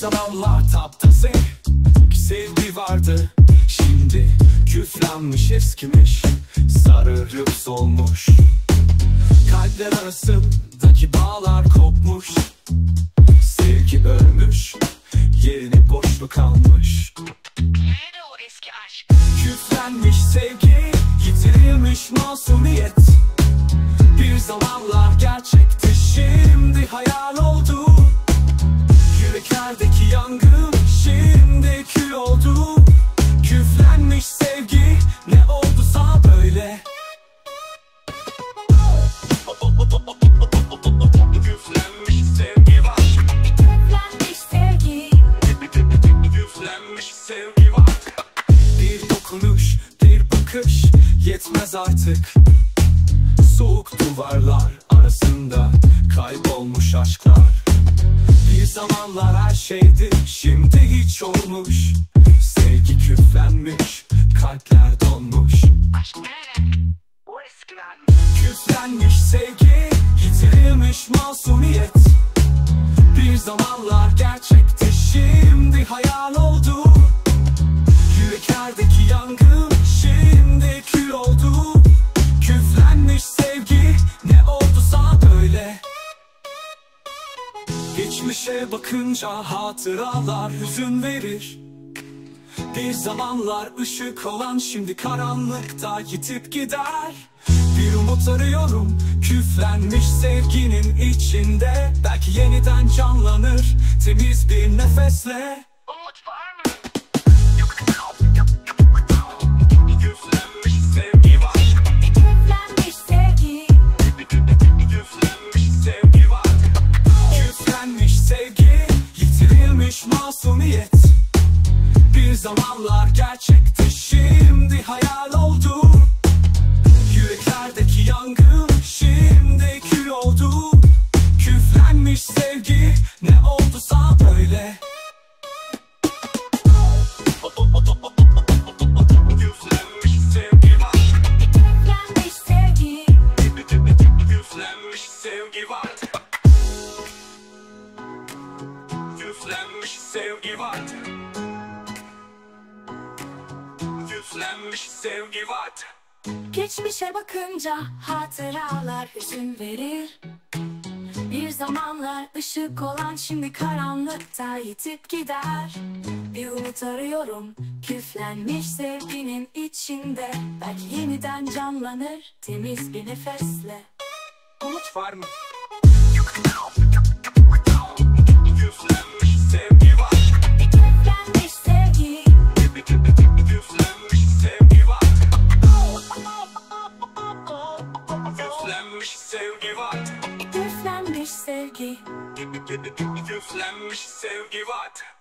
zamanlar taptaze ki sevgi vardı. Şimdi küflenmiş eskimiş. Sarı lüks olmuş Kalpler arasındaki bağlar kopmuş. Sevgi ölmüş Yerini boşluk almış. Nerede o eski aşk? Küflenmiş sevgi Yitirilmiş masumiyet. Bir zamanlar gerçekti Şimdi hayal olmuş yangın Şimdi kül oldu Küflenmiş sevgi Ne olduysa böyle. Küflenmiş sevgi var. Küflenmiş sevgi. Küflenmiş sevgi var. Bir dokunuş, bir bakış yetmez artık. Soğuk duvarlar arasında kaybolmuş aşklar Bir zamanlar her şeydi, şimdi hiç olmuş. Sevgi küflenmiş, kalpler donmuş. Aşk Küflenmiş sevgi, yitirilmiş masumiyet. Bir zamanlar gerçekti, Geçmişe bakınca hatıralar hüzün verir. Bir zamanlar ışık olan şimdi karanlıkta yitip gider. Bir umut arıyorum küflenmiş sevginin içinde. Belki yeniden canlanır temiz bir nefesle. Umut var mı? Masumiyet Bir zamanlar gerçekti Şimdi hayal oldu sevgi var. Küflenmiş sevgi var. Geçmişe bakınca hatıralar hüzün verir. Bir zamanlar ışık olan şimdi karanlıkta yitip gider. Bir umut arıyorum küflenmiş sevginin içinde. Belki yeniden canlanır temiz bir nefesle. Umut var mı? Küflenmiş sevgi var Küflenmiş sevgi var. Küflenmiş sevgi. Küflenmiş sevgi var